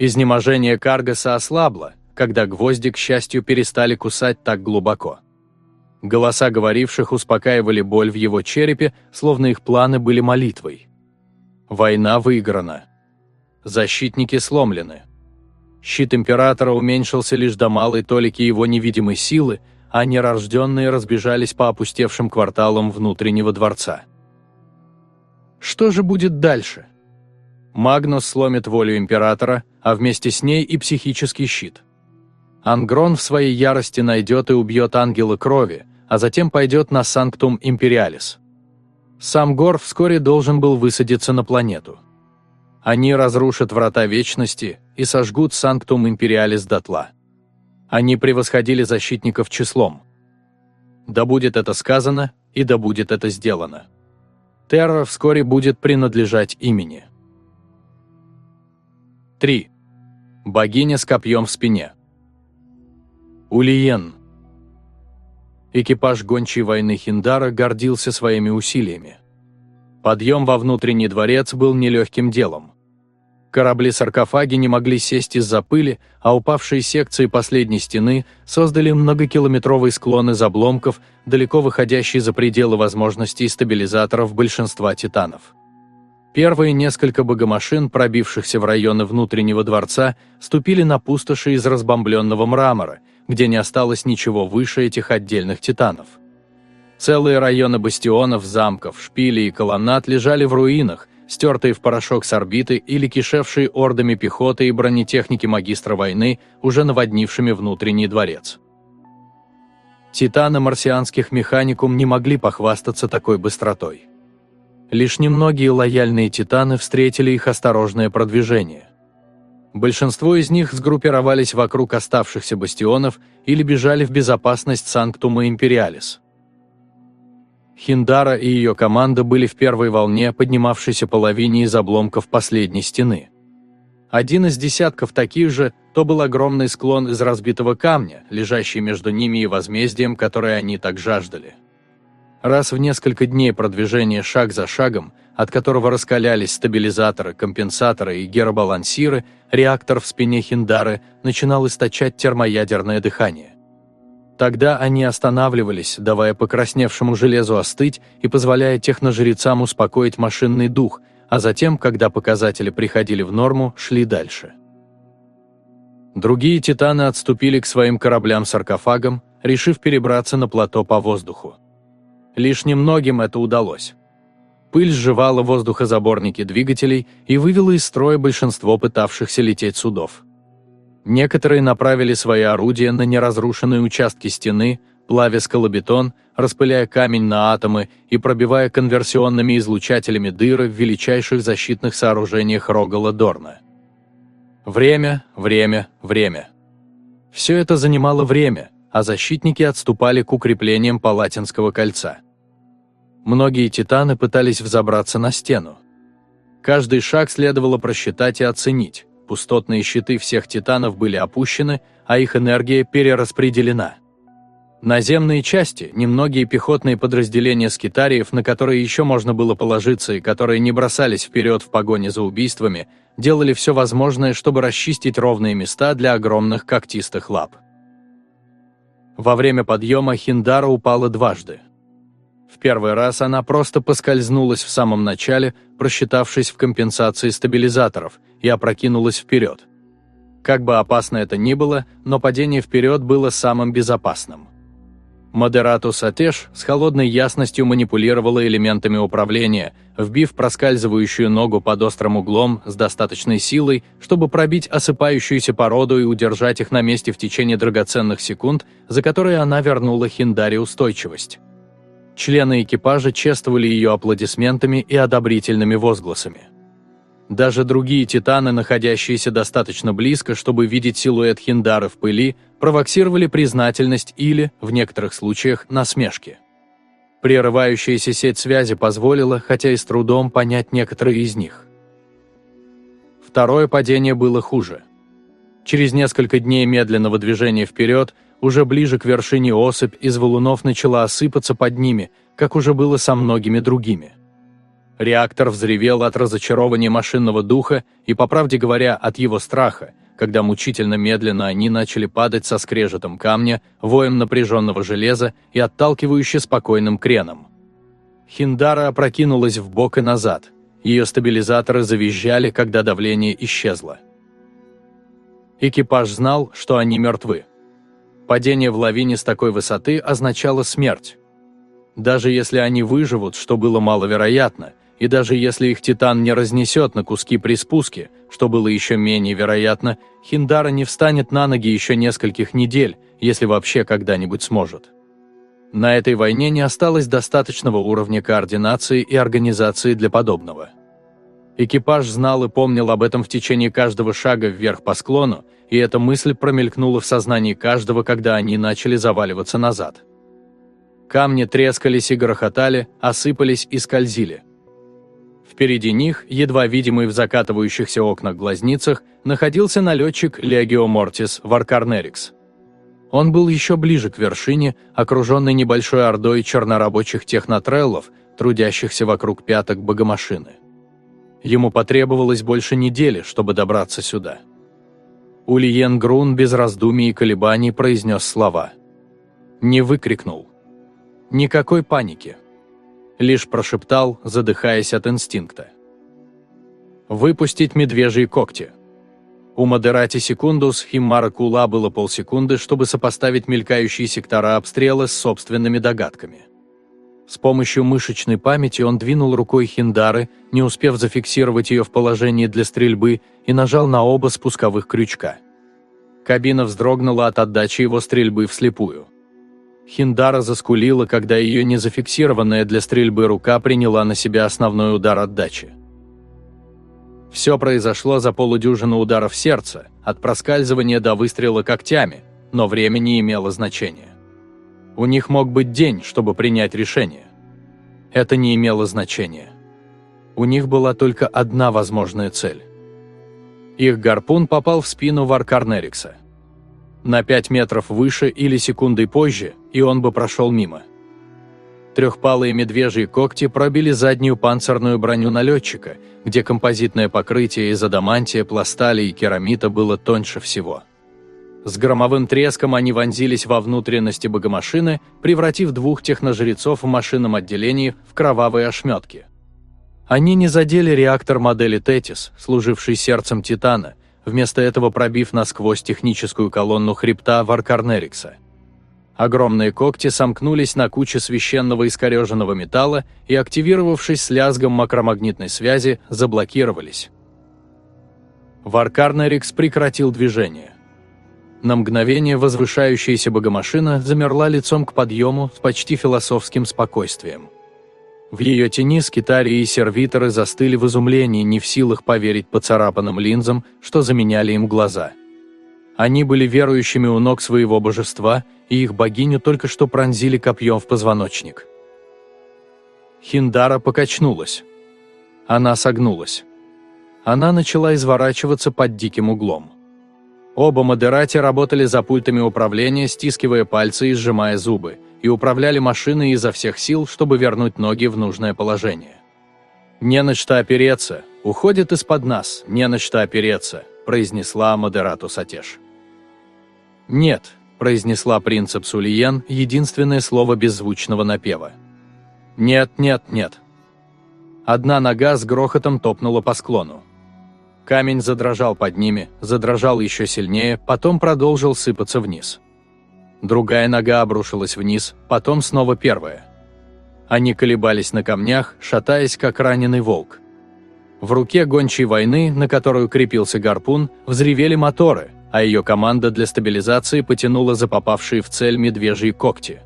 Изнеможение Каргаса ослабло, когда гвозди, к счастью, перестали кусать так глубоко. Голоса говоривших успокаивали боль в его черепе, словно их планы были молитвой. Война выиграна. Защитники сломлены. Щит императора уменьшился лишь до малой толики его невидимой силы, а нерожденные разбежались по опустевшим кварталам внутреннего дворца. Что же будет дальше? Магнус сломит волю императора, а вместе с ней и психический щит – Ангрон в своей ярости найдет и убьет ангела крови, а затем пойдет на Санктум Империалис. Сам Гор вскоре должен был высадиться на планету. Они разрушат врата Вечности и сожгут Санктум Империалис дотла. Они превосходили защитников числом. Да будет это сказано, и да будет это сделано. Терра вскоре будет принадлежать имени. 3. Богиня с копьем в спине. Улиен. Экипаж гончей войны Хиндара гордился своими усилиями. Подъем во внутренний дворец был нелегким делом. Корабли-саркофаги не могли сесть из-за пыли, а упавшие секции последней стены создали многокилометровый склон из обломков, далеко выходящий за пределы возможностей стабилизаторов большинства титанов. Первые несколько богомашин, пробившихся в районы внутреннего дворца, ступили на пустоши из разбомбленного мрамора – где не осталось ничего выше этих отдельных титанов. Целые районы бастионов, замков, шпилей и колоннад лежали в руинах, стертые в порошок с орбиты или кишевшие ордами пехоты и бронетехники магистра войны, уже наводнившими внутренний дворец. Титаны марсианских механикум не могли похвастаться такой быстротой. Лишь немногие лояльные титаны встретили их осторожное продвижение. Большинство из них сгруппировались вокруг оставшихся бастионов или бежали в безопасность Санктума Империалис. Хиндара и ее команда были в первой волне, поднимавшейся по лавине из обломков последней стены. Один из десятков таких же, то был огромный склон из разбитого камня, лежащий между ними и возмездием, которое они так жаждали. Раз в несколько дней продвижения шаг за шагом, от которого раскалялись стабилизаторы, компенсаторы и геробалансиры, реактор в спине Хиндары начинал источать термоядерное дыхание. Тогда они останавливались, давая покрасневшему железу остыть и позволяя техножрецам успокоить машинный дух – а затем, когда показатели приходили в норму, шли дальше. Другие «Титаны» отступили к своим кораблям-саркофагам, решив перебраться на плато по воздуху. Лишь немногим это удалось. Пыль сживала воздухозаборники двигателей и вывела из строя большинство пытавшихся лететь судов. Некоторые направили свои орудия на неразрушенные участки стены, плавя скалобетон, распыляя камень на атомы и пробивая конверсионными излучателями дыры в величайших защитных сооружениях Рогала Дорна. Время, время, время. Все это занимало время, а защитники отступали к укреплениям Палатинского кольца. Многие титаны пытались взобраться на стену. Каждый шаг следовало просчитать и оценить. Пустотные щиты всех титанов были опущены, а их энергия перераспределена. Наземные части, немногие пехотные подразделения скитариев, на которые еще можно было положиться и которые не бросались вперед в погоне за убийствами, делали все возможное, чтобы расчистить ровные места для огромных когтистых лап. Во время подъема Хиндара упала дважды. В первый раз она просто поскользнулась в самом начале, просчитавшись в компенсации стабилизаторов, и опрокинулась вперед. Как бы опасно это ни было, но падение вперед было самым безопасным. Модератус Атеш с холодной ясностью манипулировала элементами управления, вбив проскальзывающую ногу под острым углом с достаточной силой, чтобы пробить осыпающуюся породу и удержать их на месте в течение драгоценных секунд, за которые она вернула Хиндаре устойчивость. Члены экипажа чествовали ее аплодисментами и одобрительными возгласами. Даже другие титаны, находящиеся достаточно близко, чтобы видеть силуэт Хиндары в пыли, провоксировали признательность или, в некоторых случаях, насмешки. Прерывающаяся сеть связи позволила, хотя и с трудом, понять некоторые из них. Второе падение было хуже. Через несколько дней медленного движения вперед, уже ближе к вершине осыпь из валунов начала осыпаться под ними, как уже было со многими другими. Реактор взревел от разочарования машинного духа и, по правде говоря, от его страха, когда мучительно медленно они начали падать со скрежетом камня, воем напряженного железа и отталкивающе спокойным креном. Хиндара опрокинулась в бок и назад. Ее стабилизаторы завизжали, когда давление исчезло. Экипаж знал, что они мертвы. Падение в лавине с такой высоты означало смерть. Даже если они выживут, что было маловероятно, и даже если их Титан не разнесет на куски при спуске, что было еще менее вероятно, Хиндара не встанет на ноги еще нескольких недель, если вообще когда-нибудь сможет. На этой войне не осталось достаточного уровня координации и организации для подобного. Экипаж знал и помнил об этом в течение каждого шага вверх по склону, и эта мысль промелькнула в сознании каждого, когда они начали заваливаться назад. Камни трескались и грохотали, осыпались и скользили – Впереди них, едва видимый в закатывающихся окнах глазницах, находился налетчик Легио Мортис Варкарнерикс. Он был еще ближе к вершине, окруженный небольшой ордой чернорабочих технотреллов, трудящихся вокруг пяток богомашины. Ему потребовалось больше недели, чтобы добраться сюда. Ульен Грун без раздумий и колебаний произнес слова. Не выкрикнул. Никакой паники лишь прошептал, задыхаясь от инстинкта. «Выпустить медвежьи когти». У Модерати Секундус Химмара Кула было полсекунды, чтобы сопоставить мелькающие сектора обстрела с собственными догадками. С помощью мышечной памяти он двинул рукой Хиндары, не успев зафиксировать ее в положении для стрельбы, и нажал на оба спусковых крючка. Кабина вздрогнула от отдачи его стрельбы вслепую. Хиндара заскулила, когда ее незафиксированная для стрельбы рука приняла на себя основной удар отдачи. Все произошло за полудюжину ударов сердца, от проскальзывания до выстрела когтями, но время не имело значения. У них мог быть день, чтобы принять решение. это не имело значения. У них была только одна возможная цель. Их гарпун попал в спину Варкарнерикса. На 5 метров выше или секундой позже, и он бы прошел мимо. Трехпалые медвежьи когти пробили заднюю панцирную броню налетчика, где композитное покрытие из адамантия, пластали и керамита было тоньше всего. С громовым треском они вонзились во внутренности богомашины, превратив двух техножрецов в машинном отделении в кровавые ошметки. Они не задели реактор модели «Тетис», служивший сердцем «Титана», вместо этого пробив насквозь техническую колонну хребта Варкарнерикса. Огромные когти сомкнулись на куче священного искореженного металла и, активировавшись с лязгом макромагнитной связи, заблокировались. Варкарнерикс прекратил движение. На мгновение возвышающаяся богомашина замерла лицом к подъему с почти философским спокойствием. В ее тени скитарии и сервиторы застыли в изумлении, не в силах поверить поцарапанным линзам, что заменяли им глаза. Они были верующими у ног своего божества, и их богиню только что пронзили копьем в позвоночник. Хиндара покачнулась. Она согнулась. Она начала изворачиваться под диким углом. Оба модерати работали за пультами управления, стискивая пальцы и сжимая зубы, и управляли машиной изо всех сил, чтобы вернуть ноги в нужное положение. «Не на что опереться, уходит из-под нас, не на что опереться», произнесла модерату Сатеш. «Нет», произнесла принцип Сулиен единственное слово беззвучного напева. «Нет, нет, нет». Одна нога с грохотом топнула по склону. Камень задрожал под ними, задрожал еще сильнее, потом продолжил сыпаться вниз. Другая нога обрушилась вниз, потом снова первая. Они колебались на камнях, шатаясь, как раненый волк. В руке гончей войны, на которую крепился гарпун, взревели моторы, а ее команда для стабилизации потянула за попавшие в цель медвежьи когти.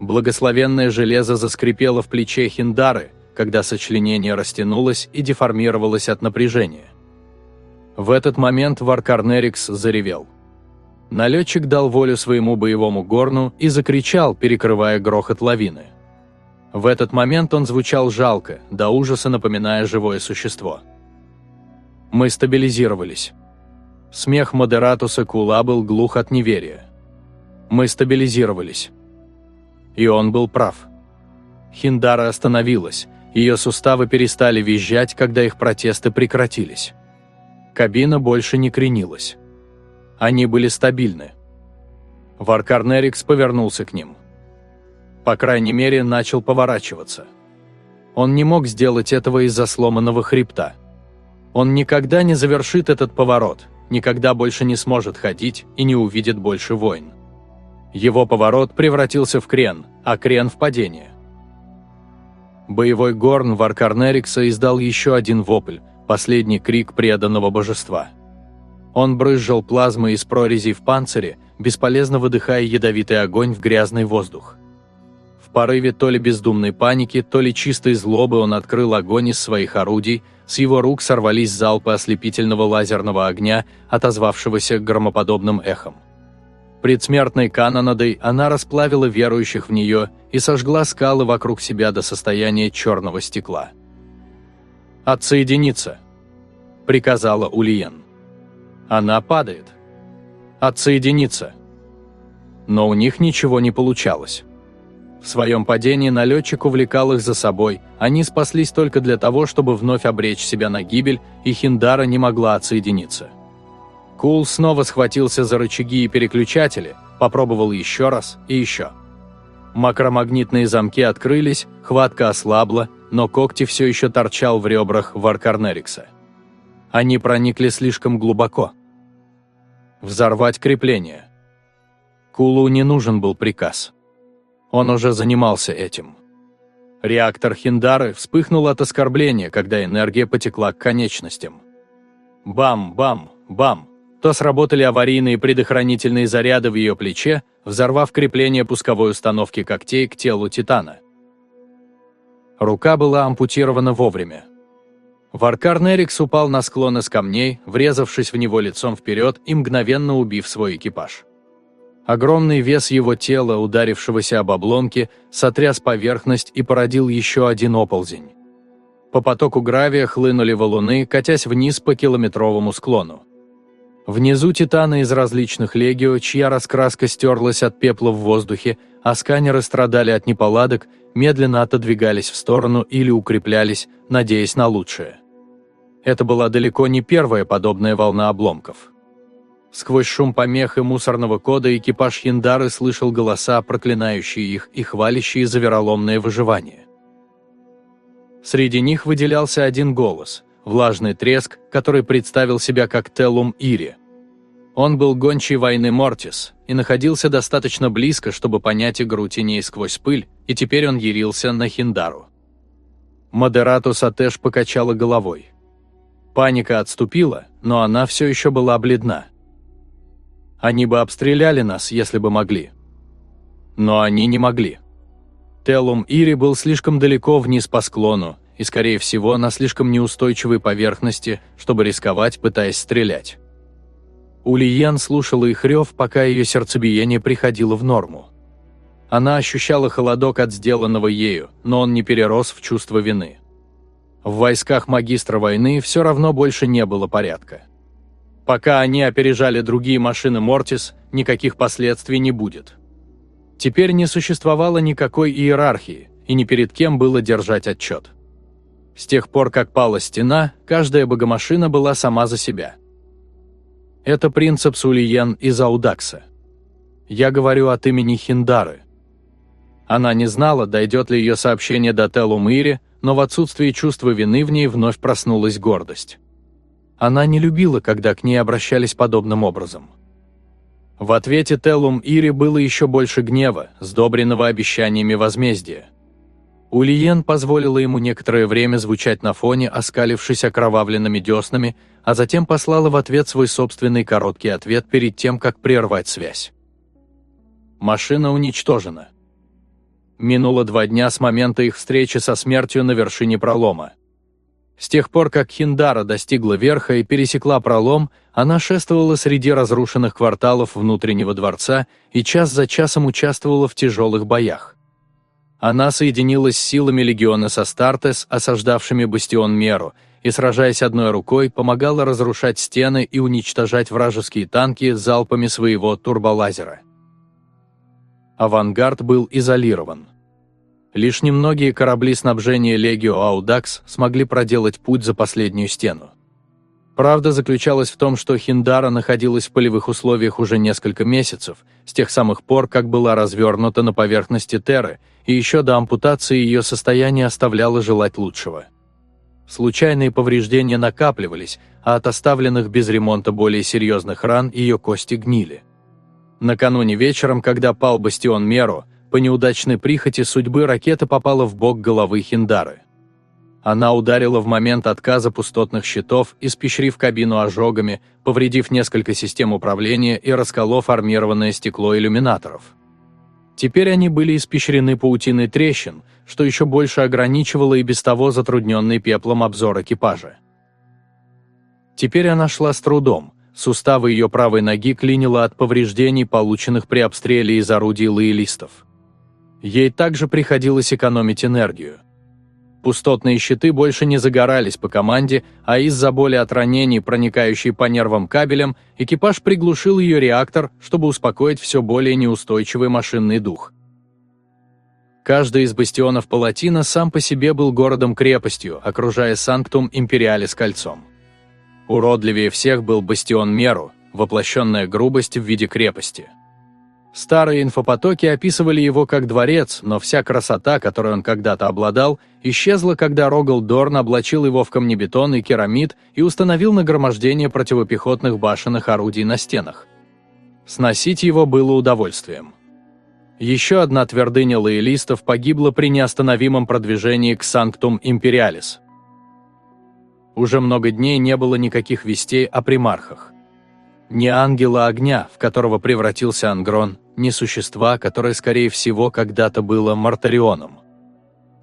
Благословенное железо заскрипело в плече Хиндары, когда сочленение растянулось и деформировалось от напряжения. В этот момент Варкарнерикс заревел. Налетчик дал волю своему боевому горну и закричал, перекрывая грохот лавины. В этот момент он звучал жалко, до ужаса напоминая живое существо. Мы стабилизировались. Смех Модератуса Кула был глух от неверия. Мы стабилизировались. И он был прав. Хиндара остановилась, ее суставы перестали визжать, когда их протесты прекратились. Кабина больше не кренилась. Они были стабильны. Варкарнерикс повернулся к ним. По крайней мере, начал поворачиваться. Он не мог сделать этого из-за сломанного хребта. Он никогда не завершит этот поворот, никогда больше не сможет ходить и не увидит больше войн. Его поворот превратился в крен, а крен в падение. Боевой горн Варкарнерикса издал еще один вопль, последний крик преданного божества. Он брызжал плазмой из прорезей в панцире, бесполезно выдыхая ядовитый огонь в грязный воздух. В порыве то ли бездумной паники, то ли чистой злобы он открыл огонь из своих орудий, с его рук сорвались залпы ослепительного лазерного огня, отозвавшегося громоподобным эхом. Предсмертной канонадой она расплавила верующих в нее и сожгла скалы вокруг себя до состояния черного стекла. «Отсоединиться!» – приказала Ульен. «Она падает. Отсоединиться!» Но у них ничего не получалось. В своем падении налетчик увлекал их за собой, они спаслись только для того, чтобы вновь обречь себя на гибель, и Хиндара не могла отсоединиться. Кул снова схватился за рычаги и переключатели, попробовал еще раз и еще. Макромагнитные замки открылись, хватка ослабла, но когти все еще торчал в ребрах Варкарнерикса. Они проникли слишком глубоко. Взорвать крепление. Кулу не нужен был приказ. Он уже занимался этим. Реактор Хиндары вспыхнул от оскорбления, когда энергия потекла к конечностям. Бам-бам, бам. То сработали аварийные предохранительные заряды в ее плече, взорвав крепление пусковой установки когтей к телу Титана. Рука была ампутирована вовремя. Варкар Нерикс упал на склон из камней, врезавшись в него лицом вперед и мгновенно убив свой экипаж. Огромный вес его тела, ударившегося об обломки, сотряс поверхность и породил еще один оползень. По потоку гравия хлынули валуны, катясь вниз по километровому склону. Внизу титаны из различных легио, чья раскраска стерлась от пепла в воздухе, а сканеры страдали от неполадок, медленно отодвигались в сторону или укреплялись, надеясь на лучшее. Это была далеко не первая подобная волна обломков. Сквозь шум помех и мусорного кода экипаж Яндары слышал голоса, проклинающие их и хвалящие за вероломное выживание. Среди них выделялся один голос, влажный треск, который представил себя как Телум Ири. Он был гончей войны Мортис и находился достаточно близко, чтобы понять игру теней сквозь пыль, и теперь он ярился на Хиндару. Модерату Сатеш покачала головой. Паника отступила, но она все еще была бледна. Они бы обстреляли нас, если бы могли. Но они не могли. Телум Ири был слишком далеко вниз по склону, и, скорее всего, на слишком неустойчивой поверхности, чтобы рисковать, пытаясь стрелять. Улиен слушала их рев, пока ее сердцебиение приходило в норму. Она ощущала холодок от сделанного ею, но он не перерос в чувство вины. В войсках магистра войны все равно больше не было порядка. Пока они опережали другие машины Мортис, никаких последствий не будет. Теперь не существовало никакой иерархии, и ни перед кем было держать отчет. С тех пор, как пала стена, каждая богомашина была сама за себя. Это принцип Сулиен из Аудакса. Я говорю от имени Хиндары. Она не знала, дойдет ли ее сообщение до Телумири, но в отсутствии чувства вины в ней вновь проснулась гордость. Она не любила, когда к ней обращались подобным образом. В ответе Телум Ири было еще больше гнева, сдобренного обещаниями возмездия. Улиен позволила ему некоторое время звучать на фоне, оскалившись окровавленными деснами, а затем послала в ответ свой собственный короткий ответ перед тем, как прервать связь. Машина уничтожена. Минуло два дня с момента их встречи со смертью на вершине пролома. С тех пор, как Хиндара достигла верха и пересекла пролом, она шествовала среди разрушенных кварталов внутреннего дворца и час за часом участвовала в тяжелых боях. Она соединилась с силами легиона Састартес, осаждавшими бастион Меру, и, сражаясь одной рукой, помогала разрушать стены и уничтожать вражеские танки залпами своего турболазера. Авангард был изолирован. Лишь немногие корабли снабжения Легио Аудакс смогли проделать путь за последнюю стену. Правда заключалась в том, что Хиндара находилась в полевых условиях уже несколько месяцев, с тех самых пор, как была развернута на поверхности Терры, и еще до ампутации ее состояние оставляло желать лучшего. Случайные повреждения накапливались, а от оставленных без ремонта более серьезных ран ее кости гнили. Накануне вечером, когда пал бастион Меру, по неудачной прихоти судьбы ракета попала в бок головы Хиндары. Она ударила в момент отказа пустотных щитов, испещрив кабину ожогами, повредив несколько систем управления и расколов армированное стекло иллюминаторов. Теперь они были испещрены паутиной трещин, что еще больше ограничивало и без того затрудненный пеплом обзор экипажа. Теперь она шла с трудом, суставы ее правой ноги клинило от повреждений, полученных при обстреле из орудий лоялистов. Ей также приходилось экономить энергию. Пустотные щиты больше не загорались по команде, а из-за боли от ранений, проникающей по нервам кабелям, экипаж приглушил ее реактор, чтобы успокоить все более неустойчивый машинный дух. Каждый из бастионов Палатина сам по себе был городом-крепостью, окружая Санктум Империалис кольцом. Уродливее всех был бастион Меру, воплощенная грубость в виде крепости – Старые инфопотоки описывали его как дворец, но вся красота, которой он когда-то обладал, исчезла, когда Рогал Дорн облачил его в камнебетон и керамид и установил нагромождение противопехотных башенных орудий на стенах. Сносить его было удовольствием. Еще одна твердыня лоялистов погибла при неостановимом продвижении к Санктум Империалис. Уже много дней не было никаких вестей о примархах. Ни ангела огня, в которого превратился Ангрон, ни существа, которое, скорее всего, когда-то было Мартарионом.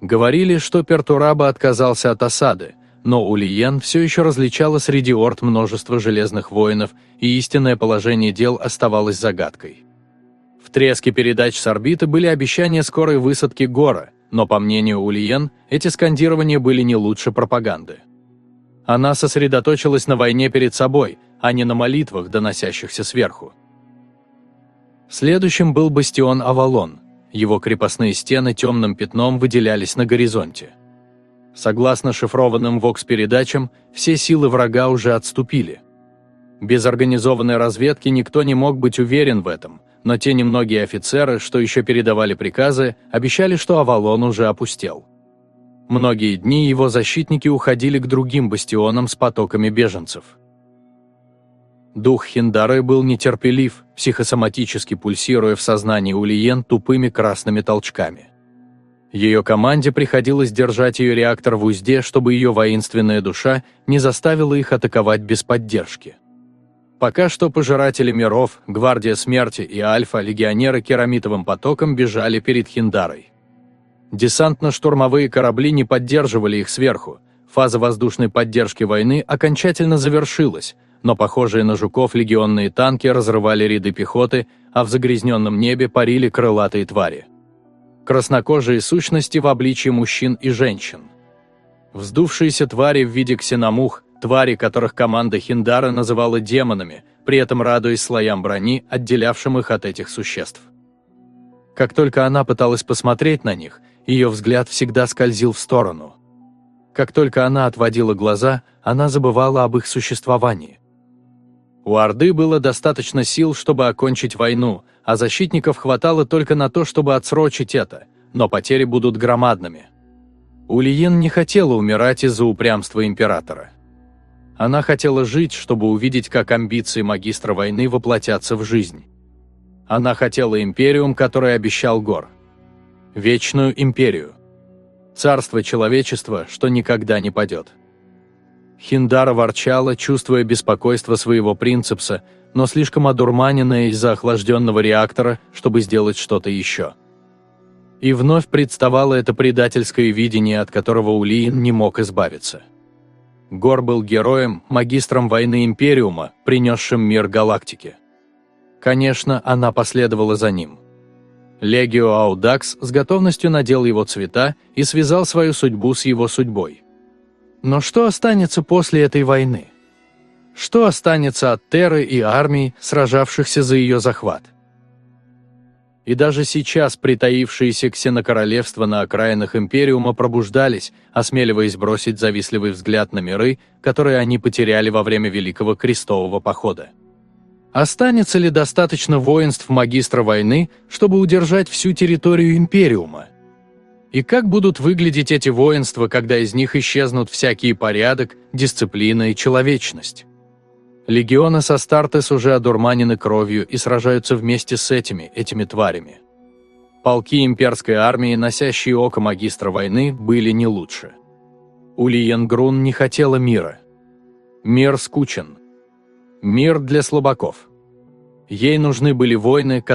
Говорили, что Пертураба отказался от осады, но Улиен все еще различала среди орд множество железных воинов, и истинное положение дел оставалось загадкой. В треске передач с орбиты были обещания скорой высадки Гора, но, по мнению Ульен, эти скандирования были не лучше пропаганды. Она сосредоточилась на войне перед собой, а не на молитвах, доносящихся сверху. Следующим был бастион Авалон. Его крепостные стены темным пятном выделялись на горизонте. Согласно шифрованным ВОКС-передачам, все силы врага уже отступили. Без организованной разведки никто не мог быть уверен в этом, но те немногие офицеры, что еще передавали приказы, обещали, что Авалон уже опустел. Многие дни его защитники уходили к другим бастионам с потоками беженцев. Дух Хиндары был нетерпелив, психосоматически пульсируя в сознании Улиен тупыми красными толчками. Ее команде приходилось держать ее реактор в узде, чтобы ее воинственная душа не заставила их атаковать без поддержки. Пока что пожиратели миров, Гвардия Смерти и Альфа легионеры керамитовым потоком бежали перед Хиндарой. Десантно-штурмовые корабли не поддерживали их сверху, фаза воздушной поддержки войны окончательно завершилась, но похожие на жуков легионные танки разрывали ряды пехоты, а в загрязненном небе парили крылатые твари краснокожие сущности в обличье мужчин и женщин. Вздувшиеся твари в виде ксеномух, твари, которых команда Хиндара называла демонами, при этом радуясь слоям брони, отделявшим их от этих существ. Как только она пыталась посмотреть на них, ее взгляд всегда скользил в сторону. Как только она отводила глаза, она забывала об их существовании. У Орды было достаточно сил, чтобы окончить войну, а защитников хватало только на то, чтобы отсрочить это, но потери будут громадными. Ульен не хотела умирать из-за упрямства императора. Она хотела жить, чтобы увидеть, как амбиции магистра войны воплотятся в жизнь. Она хотела империум, который обещал Гор. Вечную империю. Царство человечества, что никогда не падет. Хиндара ворчала, чувствуя беспокойство своего принципса, но слишком одурманенная из-за охлажденного реактора, чтобы сделать что-то еще. И вновь представало это предательское видение, от которого Улиин не мог избавиться. Гор был героем, магистром войны Империума, принесшим мир галактике. Конечно, она последовала за ним. Легио Аудакс с готовностью надел его цвета и связал свою судьбу с его судьбой. Но что останется после этой войны? Что останется от Терры и армий, сражавшихся за ее захват? И даже сейчас притаившиеся ксенокоролевства на окраинах Империума пробуждались, осмеливаясь бросить завистливый взгляд на миры, которые они потеряли во время Великого Крестового Похода. Останется ли достаточно воинств магистра войны, чтобы удержать всю территорию Империума? И как будут выглядеть эти воинства, когда из них исчезнут всякий порядок, дисциплина и человечность? Легионы со Стартес уже одурманены кровью и сражаются вместе с этими, этими тварями. Полки имперской армии, носящие око магистра войны, были не лучше. Ульен Грун не хотела мира. Мир скучен. Мир для слабаков. Ей нужны были войны,